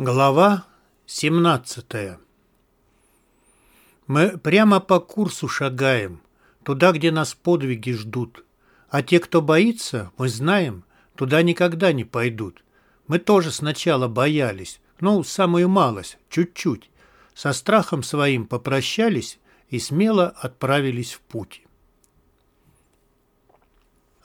Глава 17 Мы прямо по курсу шагаем, туда, где нас подвиги ждут. А те, кто боится, мы знаем, туда никогда не пойдут. Мы тоже сначала боялись, ну, самую малость, чуть-чуть. Со страхом своим попрощались и смело отправились в путь.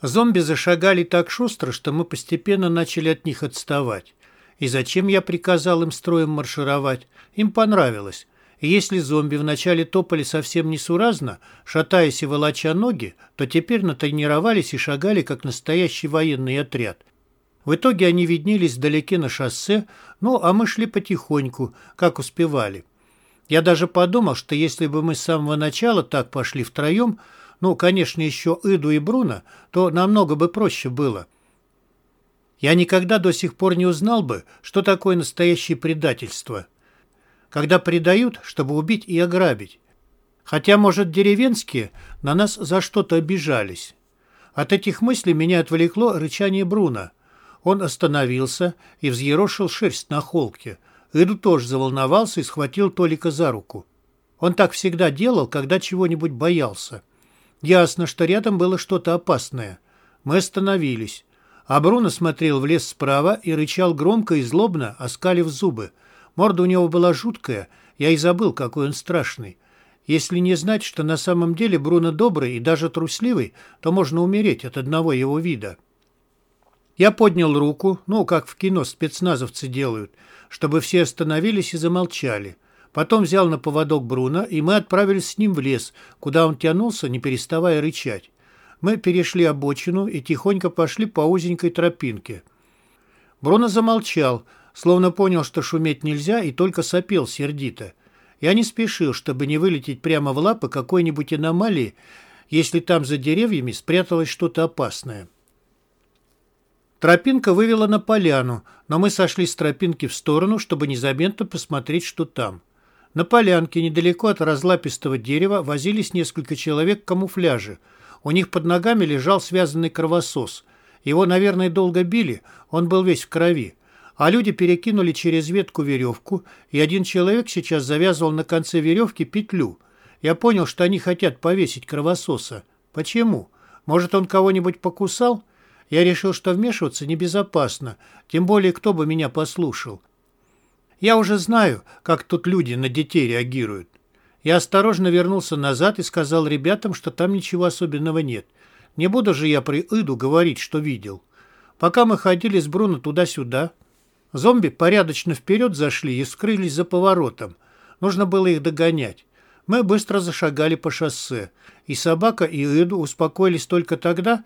Зомби зашагали так шустро, что мы постепенно начали от них отставать. И зачем я приказал им строем маршировать? Им понравилось. И если зомби вначале топали совсем несуразно, шатаясь и волоча ноги, то теперь натренировались и шагали, как настоящий военный отряд. В итоге они виднелись вдалеке на шоссе, ну, а мы шли потихоньку, как успевали. Я даже подумал, что если бы мы с самого начала так пошли втроем, ну, конечно, еще Иду и Бруно, то намного бы проще было. Я никогда до сих пор не узнал бы, что такое настоящее предательство. Когда предают, чтобы убить и ограбить. Хотя, может, деревенские на нас за что-то обижались. От этих мыслей меня отвлекло рычание Бруна. Он остановился и взъерошил шерсть на холке. Иду тоже заволновался и схватил Толика за руку. Он так всегда делал, когда чего-нибудь боялся. Ясно, что рядом было что-то опасное. Мы остановились. А Бруно смотрел в лес справа и рычал громко и злобно, оскалив зубы. Морда у него была жуткая, я и забыл, какой он страшный. Если не знать, что на самом деле Бруно добрый и даже трусливый, то можно умереть от одного его вида. Я поднял руку, ну, как в кино спецназовцы делают, чтобы все остановились и замолчали. Потом взял на поводок Бруно, и мы отправились с ним в лес, куда он тянулся, не переставая рычать. Мы перешли обочину и тихонько пошли по узенькой тропинке. Бруно замолчал, словно понял, что шуметь нельзя, и только сопел сердито. Я не спешил, чтобы не вылететь прямо в лапы какой-нибудь аномалии, если там за деревьями спряталось что-то опасное. Тропинка вывела на поляну, но мы сошли с тропинки в сторону, чтобы незаметно посмотреть, что там. На полянке, недалеко от разлапистого дерева, возились несколько человек в камуфляже – у них под ногами лежал связанный кровосос. Его, наверное, долго били, он был весь в крови. А люди перекинули через ветку веревку, и один человек сейчас завязывал на конце веревки петлю. Я понял, что они хотят повесить кровососа. Почему? Может, он кого-нибудь покусал? Я решил, что вмешиваться небезопасно, тем более кто бы меня послушал. Я уже знаю, как тут люди на детей реагируют. Я осторожно вернулся назад и сказал ребятам, что там ничего особенного нет. Не буду же я при Иду говорить, что видел. Пока мы ходили с Бруно туда-сюда, зомби порядочно вперед зашли и скрылись за поворотом. Нужно было их догонять. Мы быстро зашагали по шоссе, и собака и Иду успокоились только тогда,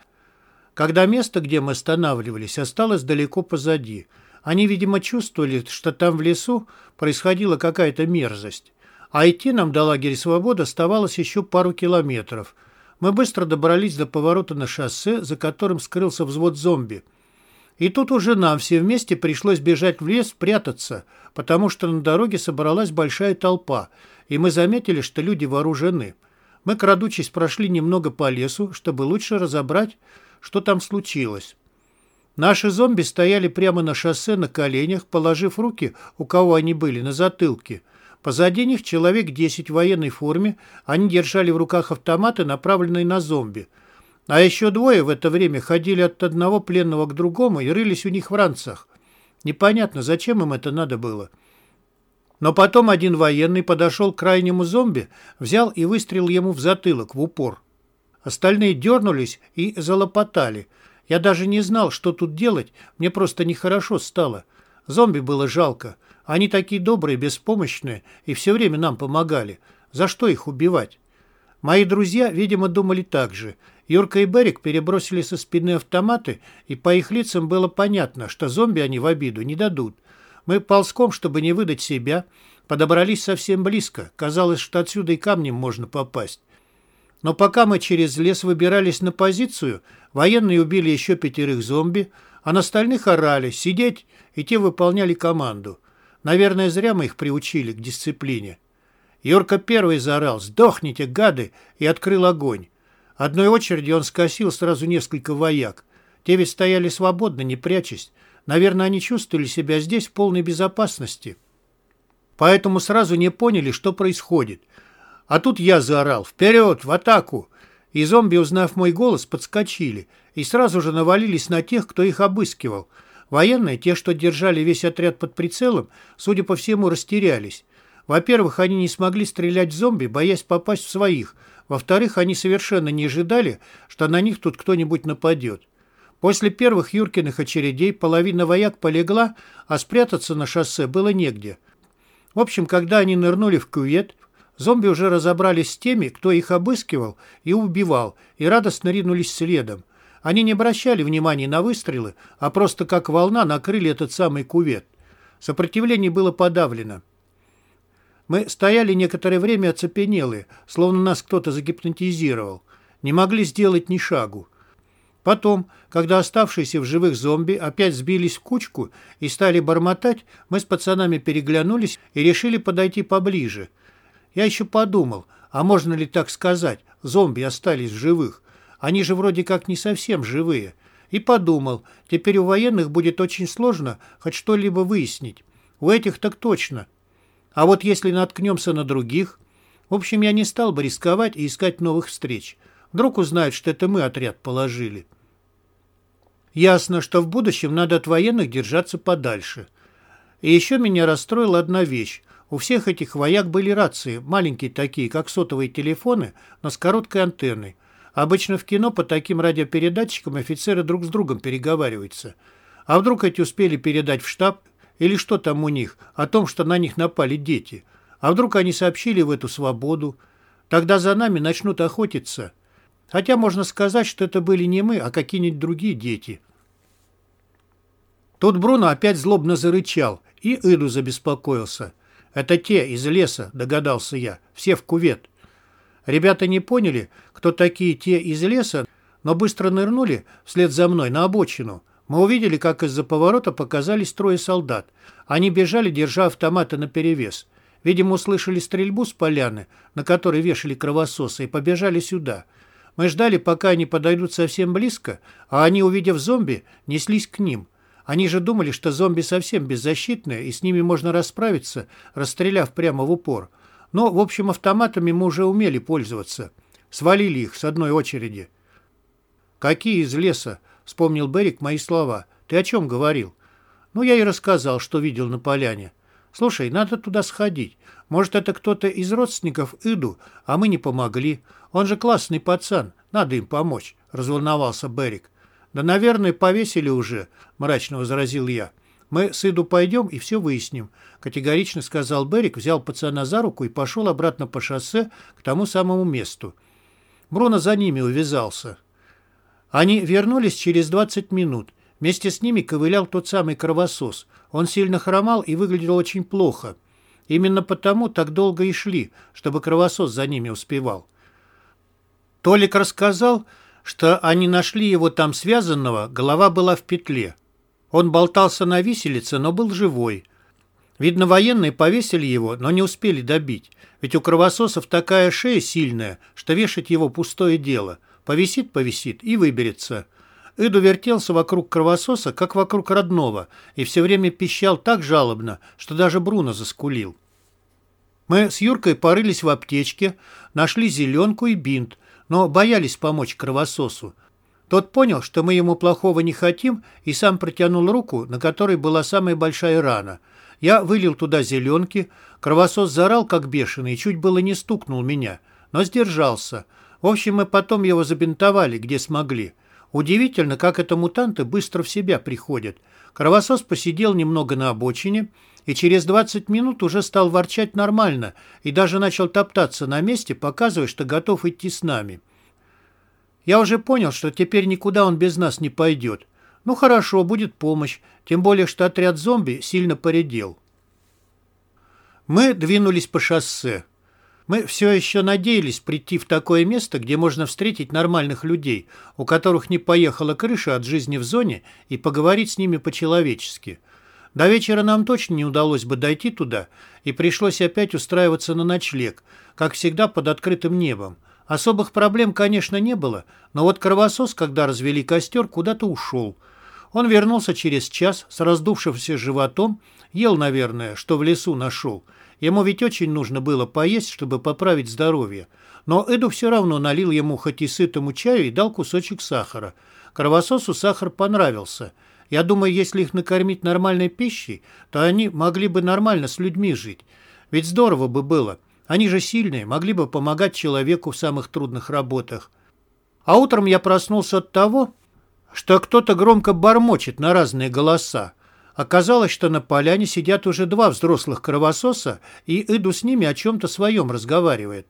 когда место, где мы останавливались, осталось далеко позади. Они, видимо, чувствовали, что там в лесу происходила какая-то мерзость. А идти нам до лагеря «Свобода» оставалось еще пару километров. Мы быстро добрались до поворота на шоссе, за которым скрылся взвод зомби. И тут уже нам все вместе пришлось бежать в лес, прятаться, потому что на дороге собралась большая толпа, и мы заметили, что люди вооружены. Мы, крадучись, прошли немного по лесу, чтобы лучше разобрать, что там случилось. Наши зомби стояли прямо на шоссе на коленях, положив руки, у кого они были, на затылке – Позади них человек 10 в военной форме, они держали в руках автоматы, направленные на зомби. А еще двое в это время ходили от одного пленного к другому и рылись у них в ранцах. Непонятно, зачем им это надо было. Но потом один военный подошел к крайнему зомби, взял и выстрелил ему в затылок, в упор. Остальные дернулись и залопотали. Я даже не знал, что тут делать, мне просто нехорошо стало. Зомби было жалко. Они такие добрые, беспомощные и все время нам помогали. За что их убивать? Мои друзья, видимо, думали так же. Юрка и Берик перебросили со спины автоматы, и по их лицам было понятно, что зомби они в обиду не дадут. Мы ползком, чтобы не выдать себя, подобрались совсем близко. Казалось, что отсюда и камнем можно попасть. Но пока мы через лес выбирались на позицию, военные убили еще пятерых зомби, а на остальных орали «сидеть», и те выполняли команду. Наверное, зря мы их приучили к дисциплине. Юрка первый заорал «Сдохните, гады!» и открыл огонь. Одной очередью он скосил сразу несколько вояк. Те ведь стояли свободно, не прячась. Наверное, они чувствовали себя здесь в полной безопасности. Поэтому сразу не поняли, что происходит. А тут я заорал «Вперед! В атаку!» И зомби, узнав мой голос, подскочили и сразу же навалились на тех, кто их обыскивал. Военные, те, что держали весь отряд под прицелом, судя по всему, растерялись. Во-первых, они не смогли стрелять в зомби, боясь попасть в своих. Во-вторых, они совершенно не ожидали, что на них тут кто-нибудь нападет. После первых Юркиных очередей половина вояк полегла, а спрятаться на шоссе было негде. В общем, когда они нырнули в кювет, зомби уже разобрались с теми, кто их обыскивал и убивал, и радостно ринулись следом. Они не обращали внимания на выстрелы, а просто как волна накрыли этот самый кювет. Сопротивление было подавлено. Мы стояли некоторое время оцепенелые, словно нас кто-то загипнотизировал. Не могли сделать ни шагу. Потом, когда оставшиеся в живых зомби опять сбились в кучку и стали бормотать, мы с пацанами переглянулись и решили подойти поближе. Я еще подумал, а можно ли так сказать, зомби остались в живых? Они же вроде как не совсем живые. И подумал, теперь у военных будет очень сложно хоть что-либо выяснить. У этих так точно. А вот если наткнемся на других... В общем, я не стал бы рисковать и искать новых встреч. Вдруг узнают, что это мы отряд положили. Ясно, что в будущем надо от военных держаться подальше. И еще меня расстроила одна вещь. У всех этих вояк были рации, маленькие такие, как сотовые телефоны, но с короткой антенной. Обычно в кино по таким радиопередатчикам офицеры друг с другом переговариваются. А вдруг эти успели передать в штаб, или что там у них, о том, что на них напали дети? А вдруг они сообщили в эту свободу? Тогда за нами начнут охотиться. Хотя можно сказать, что это были не мы, а какие-нибудь другие дети. Тут Бруно опять злобно зарычал, и Иду забеспокоился. «Это те из леса», — догадался я, — «все в кувет». Ребята не поняли, кто такие те из леса, но быстро нырнули вслед за мной на обочину. Мы увидели, как из-за поворота показались трое солдат. Они бежали, держа автоматы наперевес. Видимо, услышали стрельбу с поляны, на которой вешали кровососы, и побежали сюда — мы ждали, пока они подойдут совсем близко, а они, увидев зомби, неслись к ним. Они же думали, что зомби совсем беззащитные, и с ними можно расправиться, расстреляв прямо в упор. Но, в общем, автоматами мы уже умели пользоваться. Свалили их с одной очереди. «Какие из леса?» — вспомнил Берик мои слова. «Ты о чем говорил?» «Ну, я и рассказал, что видел на поляне. Слушай, надо туда сходить. Может, это кто-то из родственников Иду, а мы не помогли. Он же классный пацан, надо им помочь», — разволновался Берик. «Да, наверное, повесили уже», — мрачно возразил я. «Мы с Иду пойдем и все выясним», — категорично сказал Берик, взял пацана за руку и пошел обратно по шоссе к тому самому месту. Бруно за ними увязался. Они вернулись через 20 минут. Вместе с ними ковылял тот самый кровосос. Он сильно хромал и выглядел очень плохо. Именно потому так долго и шли, чтобы кровосос за ними успевал. Толик рассказал, что они нашли его там связанного, голова была в петле. Он болтался на виселице, но был живой. Видно, военные повесили его, но не успели добить. Ведь у кровососов такая шея сильная, что вешать его пустое дело. Повисит, повисит и выберется. Иду вертелся вокруг кровососа, как вокруг родного, и все время пищал так жалобно, что даже Бруно заскулил. Мы с Юркой порылись в аптечке, нашли зеленку и бинт, но боялись помочь кровососу. Тот понял, что мы ему плохого не хотим, и сам протянул руку, на которой была самая большая рана. Я вылил туда зеленки, кровосос заорал, как бешеный, и чуть было не стукнул меня, но сдержался. В общем, мы потом его забинтовали, где смогли. Удивительно, как это мутанты быстро в себя приходят. Кровосос посидел немного на обочине и через 20 минут уже стал ворчать нормально и даже начал топтаться на месте, показывая, что готов идти с нами. Я уже понял, что теперь никуда он без нас не пойдет. Ну хорошо, будет помощь, тем более, что отряд зомби сильно поредел. Мы двинулись по шоссе. Мы все еще надеялись прийти в такое место, где можно встретить нормальных людей, у которых не поехала крыша от жизни в зоне, и поговорить с ними по-человечески. До вечера нам точно не удалось бы дойти туда, и пришлось опять устраиваться на ночлег, как всегда под открытым небом. Особых проблем, конечно, не было, но вот кровосос, когда развели костер, куда-то ушел. Он вернулся через час с раздувшимся животом, ел, наверное, что в лесу нашел. Ему ведь очень нужно было поесть, чтобы поправить здоровье. Но Эду все равно налил ему хоть и сытому чаю и дал кусочек сахара. Кровососу сахар понравился. Я думаю, если их накормить нормальной пищей, то они могли бы нормально с людьми жить. Ведь здорово бы было. Они же сильные, могли бы помогать человеку в самых трудных работах. А утром я проснулся от того, что кто-то громко бормочет на разные голоса. Оказалось, что на поляне сидят уже два взрослых кровососа, и Иду с ними о чем-то своем разговаривает.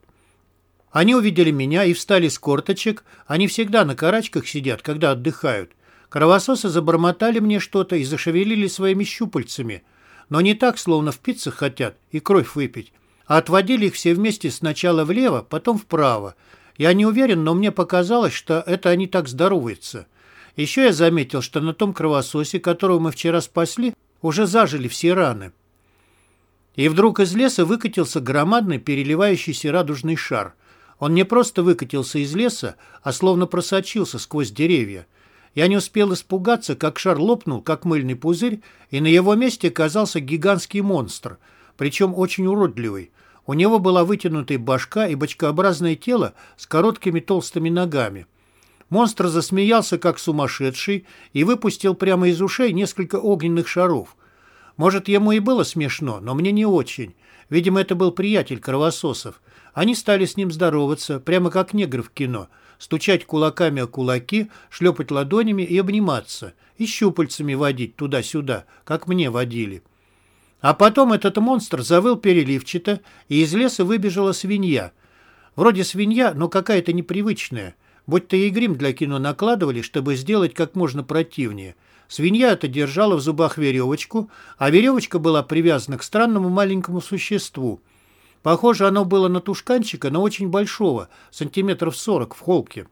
Они увидели меня и встали с корточек. Они всегда на карачках сидят, когда отдыхают. Кровососы забормотали мне что-то и зашевелили своими щупальцами. Но не так, словно в пиццах хотят и кровь выпить, а отводили их все вместе сначала влево, потом вправо. Я не уверен, но мне показалось, что это они так здороваются. Еще я заметил, что на том кровососе, которого мы вчера спасли, уже зажили все раны. И вдруг из леса выкатился громадный переливающийся радужный шар. Он не просто выкатился из леса, а словно просочился сквозь деревья. Я не успел испугаться, как шар лопнул, как мыльный пузырь, и на его месте оказался гигантский монстр, причем очень уродливый. У него была вытянутая башка и бочкообразное тело с короткими толстыми ногами. Монстр засмеялся, как сумасшедший, и выпустил прямо из ушей несколько огненных шаров. Может, ему и было смешно, но мне не очень. Видимо, это был приятель кровососов. Они стали с ним здороваться, прямо как негры в кино, стучать кулаками о кулаки, шлепать ладонями и обниматься, и щупальцами водить туда-сюда, как мне водили. А потом этот монстр завыл переливчато, и из леса выбежала свинья. Вроде свинья, но какая-то непривычная. Будь-то и грим для кино накладывали, чтобы сделать как можно противнее. Свинья это держала в зубах веревочку, а веревочка была привязана к странному маленькому существу. Похоже, оно было на тушканчика, но очень большого, сантиметров сорок в холке.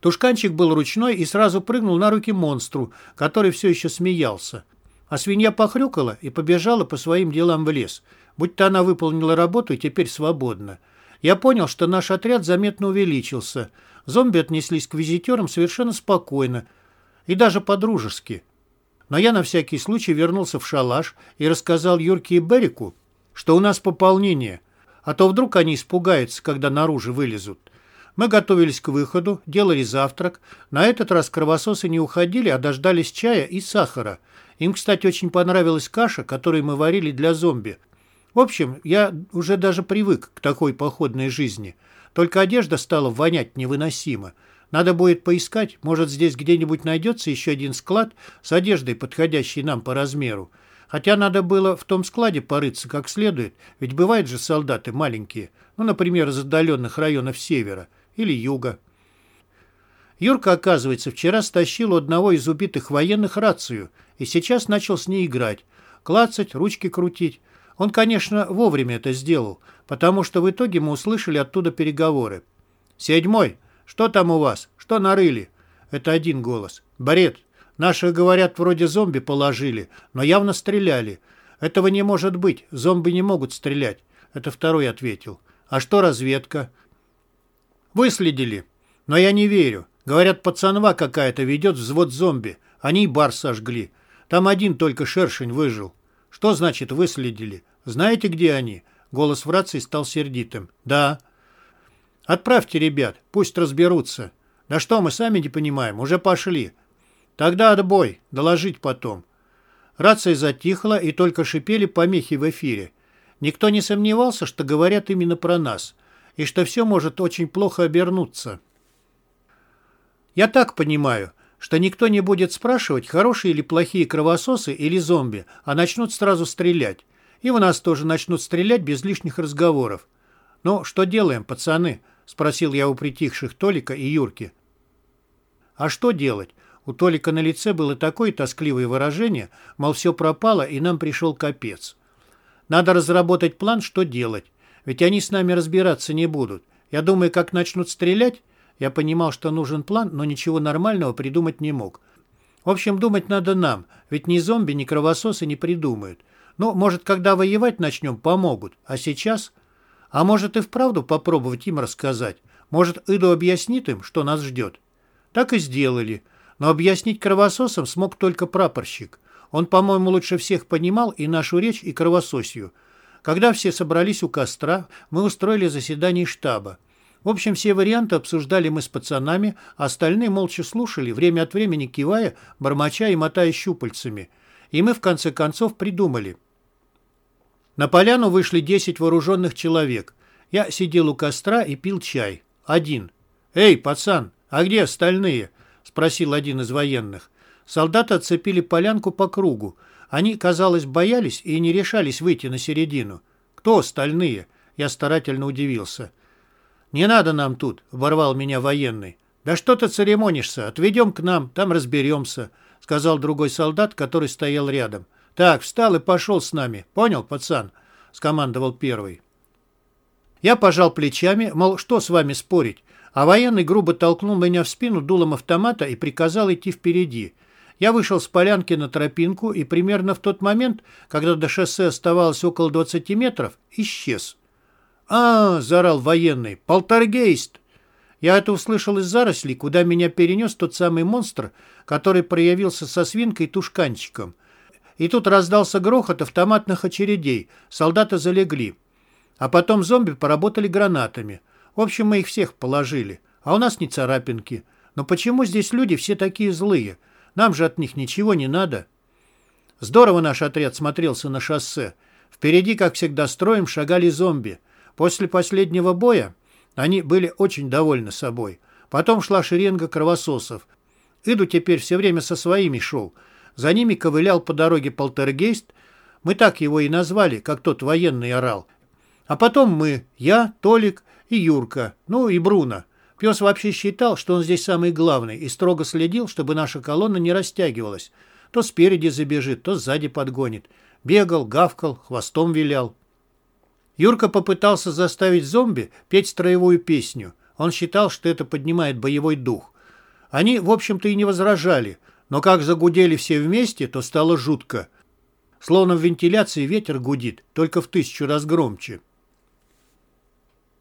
Тушканчик был ручной и сразу прыгнул на руки монстру, который все еще смеялся. А свинья похрюкала и побежала по своим делам в лес, будь-то она выполнила работу и теперь свободна. Я понял, что наш отряд заметно увеличился. Зомби отнеслись к визитерам совершенно спокойно и даже по-дружески. Но я на всякий случай вернулся в шалаш и рассказал Юрке и Берику, что у нас пополнение, а то вдруг они испугаются, когда наружу вылезут. Мы готовились к выходу, делали завтрак. На этот раз кровососы не уходили, а дождались чая и сахара. Им, кстати, очень понравилась каша, которую мы варили для зомби. В общем, я уже даже привык к такой походной жизни. Только одежда стала вонять невыносимо. Надо будет поискать, может, здесь где-нибудь найдется еще один склад с одеждой, подходящей нам по размеру. Хотя надо было в том складе порыться как следует, ведь бывают же солдаты маленькие, ну, например, из отдаленных районов севера или юга. Юрка, оказывается, вчера стащил у одного из убитых военных рацию и сейчас начал с ней играть, клацать, ручки крутить. Он, конечно, вовремя это сделал, потому что в итоге мы услышали оттуда переговоры. «Седьмой, что там у вас? Что нарыли?» Это один голос. «Барет, Наши, говорят, вроде зомби положили, но явно стреляли. Этого не может быть, зомби не могут стрелять. Это второй ответил. А что разведка? Выследили. Но я не верю. Говорят, пацанва какая-то ведет взвод зомби. Они бар сожгли. Там один только шершень выжил. Что значит выследили? Знаете, где они? Голос в рации стал сердитым. Да. Отправьте ребят, пусть разберутся. Да что, мы сами не понимаем, уже пошли. «Тогда отбой, доложить потом». Рация затихла, и только шипели помехи в эфире. Никто не сомневался, что говорят именно про нас, и что все может очень плохо обернуться. Я так понимаю, что никто не будет спрашивать, хорошие или плохие кровососы или зомби, а начнут сразу стрелять. И в нас тоже начнут стрелять без лишних разговоров. «Ну, что делаем, пацаны?» – спросил я у притихших Толика и Юрки. «А что делать? У Толика на лице было такое тоскливое выражение, мол, все пропало, и нам пришел капец. Надо разработать план, что делать. Ведь они с нами разбираться не будут. Я думаю, как начнут стрелять... Я понимал, что нужен план, но ничего нормального придумать не мог. В общем, думать надо нам, ведь ни зомби, ни кровососы не придумают. Ну, может, когда воевать начнем, помогут. А сейчас... А может, и вправду попробовать им рассказать. Может, Иду объяснит им, что нас ждет. Так и сделали. Но объяснить кровососам смог только прапорщик. Он, по-моему, лучше всех понимал и нашу речь, и кровососью. Когда все собрались у костра, мы устроили заседание штаба. В общем, все варианты обсуждали мы с пацанами, а остальные молча слушали, время от времени кивая, бормоча и мотая щупальцами. И мы, в конце концов, придумали. На поляну вышли 10 вооруженных человек. Я сидел у костра и пил чай. Один. «Эй, пацан, а где остальные?» – спросил один из военных. Солдаты отцепили полянку по кругу. Они, казалось, боялись и не решались выйти на середину. «Кто остальные?» Я старательно удивился. «Не надо нам тут», — оборвал меня военный. «Да что ты церемонишься? Отведем к нам, там разберемся», — сказал другой солдат, который стоял рядом. «Так, встал и пошел с нами. Понял, пацан?» — скомандовал первый. Я пожал плечами, мол, что с вами спорить, а военный грубо толкнул меня в спину дулом автомата и приказал идти впереди. Я вышел с полянки на тропинку и примерно в тот момент, когда до шоссе оставалось около 20 метров, исчез. «А!» – заорал военный. «Полтергейст!» Я это услышал из зарослей, куда меня перенес тот самый монстр, который проявился со свинкой и тушканчиком. И тут раздался грохот автоматных очередей. Солдаты залегли. А потом зомби поработали гранатами. В общем, мы их всех положили. А у нас не царапинки. Но почему здесь люди все такие злые? Нам же от них ничего не надо. Здорово наш отряд смотрелся на шоссе. Впереди, как всегда, строем шагали зомби. После последнего боя они были очень довольны собой. Потом шла шеренга кровососов. Иду теперь все время со своими шел. За ними ковылял по дороге полтергейст. Мы так его и назвали, как тот военный орал. А потом мы, я, Толик и Юрка, ну и Бруно. Пес вообще считал, что он здесь самый главный, и строго следил, чтобы наша колонна не растягивалась. То спереди забежит, то сзади подгонит. Бегал, гавкал, хвостом вилял. Юрка попытался заставить зомби петь строевую песню. Он считал, что это поднимает боевой дух. Они, в общем-то, и не возражали, но как загудели все вместе, то стало жутко. Словно в вентиляции ветер гудит, только в тысячу раз громче.